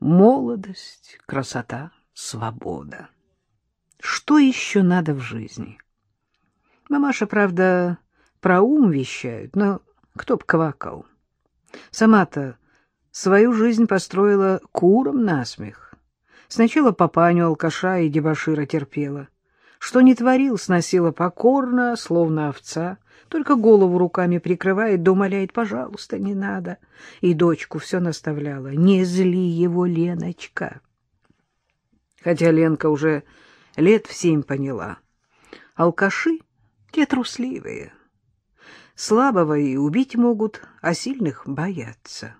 Молодость, красота, свобода. Что еще надо в жизни? Мамаша, правда, про ум вещают, но кто б квакал. Сама-то свою жизнь построила куром насмех. Сначала папаню алкаша и дебошира терпела. Что не творил, сносила покорно, словно овца, только голову руками прикрывает, да умоляет, пожалуйста, не надо. И дочку все наставляла, не зли его, Леночка. Хотя Ленка уже лет в семь поняла. Алкаши — те трусливые. Слабого и убить могут, а сильных боятся.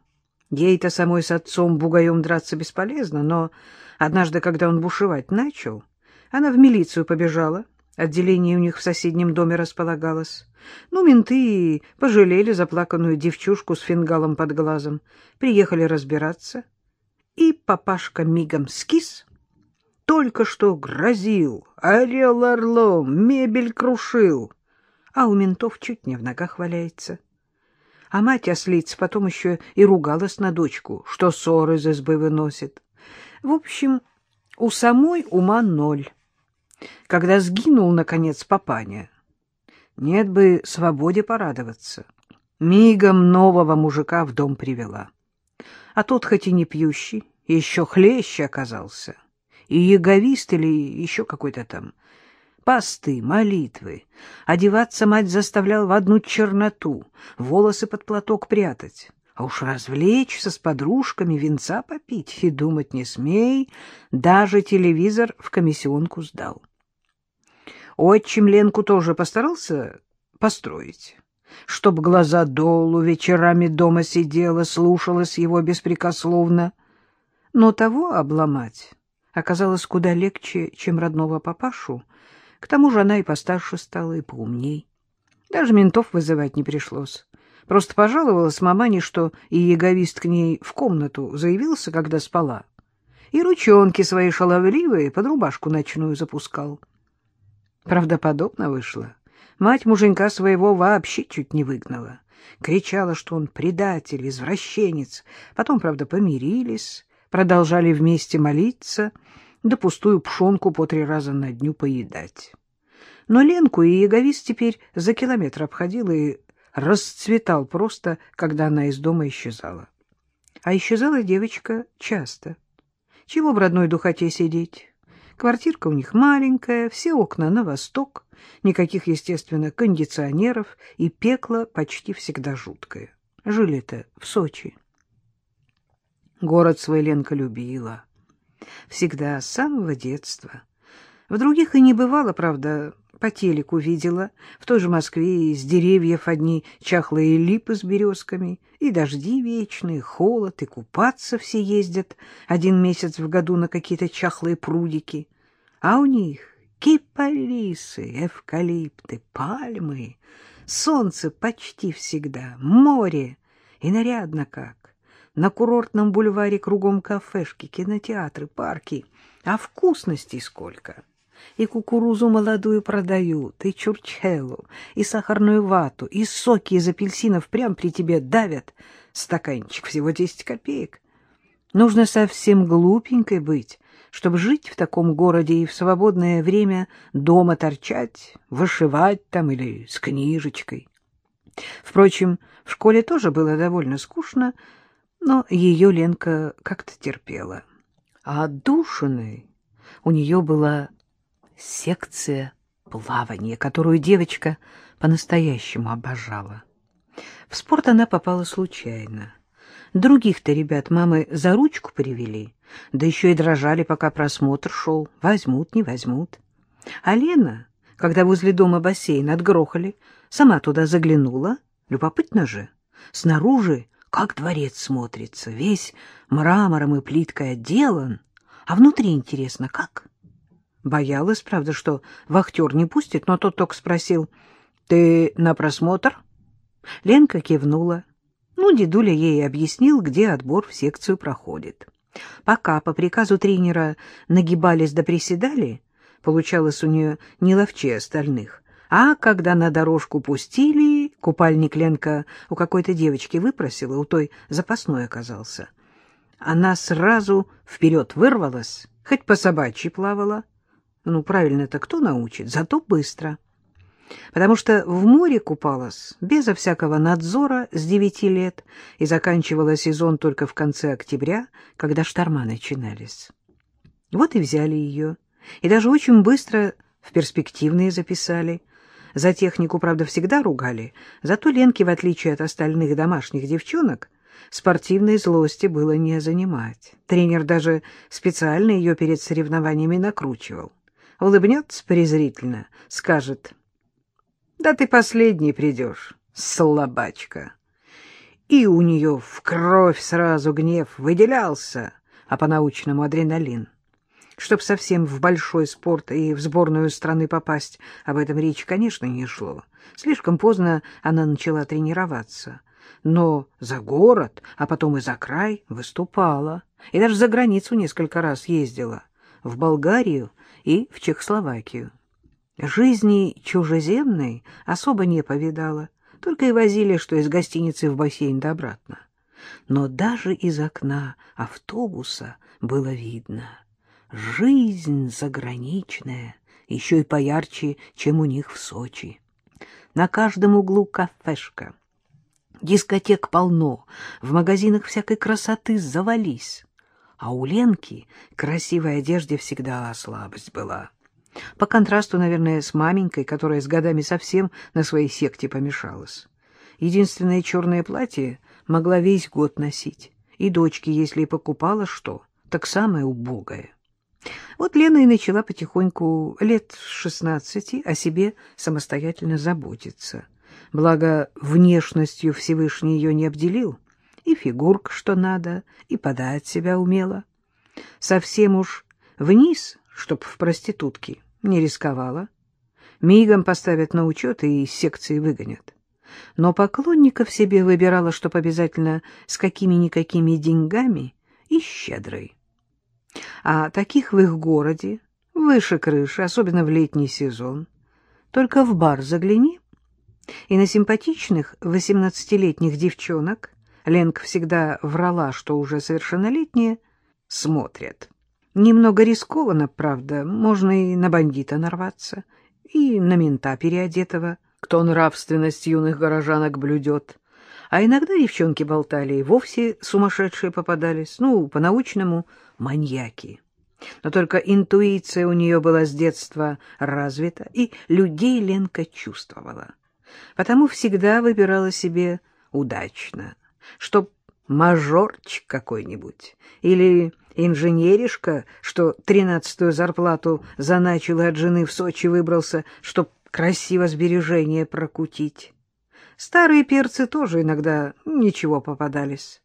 Ей-то самой с отцом бугаем драться бесполезно, но однажды, когда он бушевать начал, она в милицию побежала, отделение у них в соседнем доме располагалось. Ну, менты пожалели заплаканную девчушку с фингалом под глазом, приехали разбираться. И папашка мигом скис, только что грозил, орел орлом, мебель крушил, а у ментов чуть не в ногах валяется. А мать ослиц потом еще и ругалась на дочку, что ссоры из избы выносит. В общем, у самой ума ноль. Когда сгинул, наконец, папаня, нет бы свободе порадоваться. Мигом нового мужика в дом привела. А тот, хоть и не пьющий, еще хлеще оказался. И яговист или еще какой-то там. Посты, молитвы. Одеваться мать заставлял в одну черноту, волосы под платок прятать. А уж развлечься с подружками, венца попить и думать не смей, даже телевизор в комиссионку сдал. Отчим Ленку тоже постарался построить, чтоб глаза долу вечерами дома сидела, слушалась его беспрекословно. Но того обломать оказалось куда легче, чем родного папашу. К тому же она и постарше стала, и поумней. Даже ментов вызывать не пришлось. Просто пожаловалась мамане, что и яговист к ней в комнату заявился, когда спала, и ручонки свои шаловливые под рубашку ночную запускал. Правдоподобно вышло. Мать муженька своего вообще чуть не выгнала. Кричала, что он предатель, извращенец. Потом, правда, помирились, продолжали вместе молиться, да пустую пшонку по три раза на дню поедать. Но Ленку и Яговист теперь за километр обходил и расцветал просто, когда она из дома исчезала. А исчезала девочка часто. Чего в родной духоте сидеть? Квартирка у них маленькая, все окна на восток, никаких, естественно, кондиционеров, и пекло почти всегда жуткое. Жили-то в Сочи. Город свой Ленка любила. Всегда, с самого детства. В других и не бывало, правда, по телеку видела. В той же Москве из деревьев одни чахлые липы с березками, и дожди вечные, холод, и купаться все ездят один месяц в году на какие-то чахлые прудики. А у них кипарисы, эвкалипты, пальмы, солнце почти всегда, море, и нарядно как. На курортном бульваре кругом кафешки, кинотеатры, парки, а вкусностей сколько. И кукурузу молодую продают, и чурчхелу, и сахарную вату, и соки из апельсинов прям при тебе давят. Стаканчик всего десять копеек. Нужно совсем глупенькой быть, чтобы жить в таком городе и в свободное время дома торчать, вышивать там или с книжечкой. Впрочем, в школе тоже было довольно скучно, но ее Ленка как-то терпела. А отдушиной у нее была секция плавания, которую девочка по-настоящему обожала. В спорт она попала случайно. Других-то ребят мамы за ручку привели, да еще и дрожали, пока просмотр шел. Возьмут, не возьмут. А Лена, когда возле дома бассейн отгрохали, сама туда заглянула. Любопытно же. Снаружи, как дворец смотрится, весь мрамором и плиткой отделан. А внутри интересно, как? Боялась, правда, что вахтер не пустит, но тот только спросил, «Ты на просмотр?» Ленка кивнула. Ну, дедуля ей объяснил, где отбор в секцию проходит. Пока по приказу тренера нагибались да приседали, получалось у нее не ловчее остальных. А когда на дорожку пустили, купальник Ленка у какой-то девочки выпросила, у той запасной оказался. она сразу вперед вырвалась, хоть по собачьи плавала. Ну, правильно-то кто научит, зато быстро. Потому что в море купалась безо всякого надзора с девяти лет и заканчивала сезон только в конце октября, когда шторма начинались. Вот и взяли ее, и даже очень быстро в перспективные записали. За технику, правда, всегда ругали, зато Ленке, в отличие от остальных домашних девчонок, спортивной злости было не занимать. Тренер даже специально ее перед соревнованиями накручивал. Улыбнется презрительно, скажет, «Да ты последний придешь, слабачка». И у нее в кровь сразу гнев выделялся, а по-научному адреналин. Чтоб совсем в большой спорт и в сборную страны попасть, об этом речи, конечно, не шло. Слишком поздно она начала тренироваться. Но за город, а потом и за край выступала. И даже за границу несколько раз ездила. В Болгарию и в Чехословакию. Жизни чужеземной особо не повидала. Только и возили, что из гостиницы в бассейн да обратно. Но даже из окна автобуса было видно — Жизнь заграничная, еще и поярче, чем у них в Сочи. На каждом углу кафешка. Дискотек полно, в магазинах всякой красоты завались. А у Ленки красивой одежде всегда слабость была. По контрасту, наверное, с маменькой, которая с годами совсем на своей секте помешалась. Единственное черное платье могла весь год носить. И дочке, если и покупала что, так самое убогое. Вот Лена и начала потихоньку лет шестнадцати о себе самостоятельно заботиться. Благо, внешностью Всевышний ее не обделил, и фигурка что надо, и подать себя умела. Совсем уж вниз, чтоб в проститутки, не рисковала. Мигом поставят на учет и из секции выгонят. Но поклонников себе выбирала, чтоб обязательно с какими-никакими деньгами и щедрой. А таких в их городе выше крыши, особенно в летний сезон. Только в бар загляни, и на симпатичных восемнадцатилетних девчонок Ленка всегда врала, что уже совершеннолетние, смотрят. Немного рискованно, правда, можно и на бандита нарваться, и на мента переодетого, кто нравственность юных горожанок блюдет. А иногда девчонки болтали, и вовсе сумасшедшие попадались, ну, по-научному, маньяки. Но только интуиция у нее была с детства развита, и людей Ленка чувствовала. Потому всегда выбирала себе удачно, чтоб мажорчик какой-нибудь или инженеришка, что тринадцатую зарплату заначил и от жены в Сочи выбрался, чтоб красиво сбережения прокутить. Старые перцы тоже иногда ничего попадались.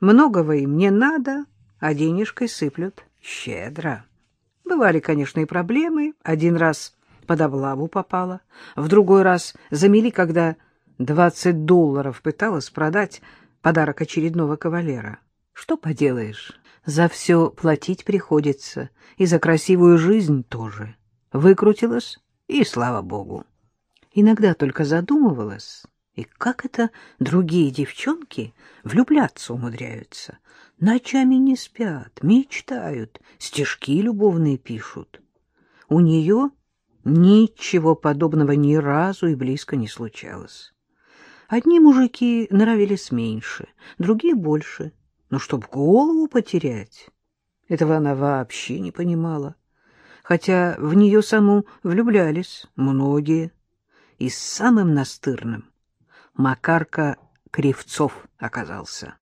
Многого им не надо, а денежкой сыплют щедро. Бывали, конечно, и проблемы. Один раз под облаву попала, в другой раз замели, когда двадцать долларов пыталась продать подарок очередного кавалера. Что поделаешь, за все платить приходится, и за красивую жизнь тоже. Выкрутилась, и слава богу. Иногда только задумывалась, и как это другие девчонки влюбляться умудряются? Ночами не спят, мечтают, стишки любовные пишут. У нее ничего подобного ни разу и близко не случалось. Одни мужики нравились меньше, другие больше. Но чтоб голову потерять, этого она вообще не понимала. Хотя в нее саму влюблялись многие. И самым настырным Макарка Кривцов оказался.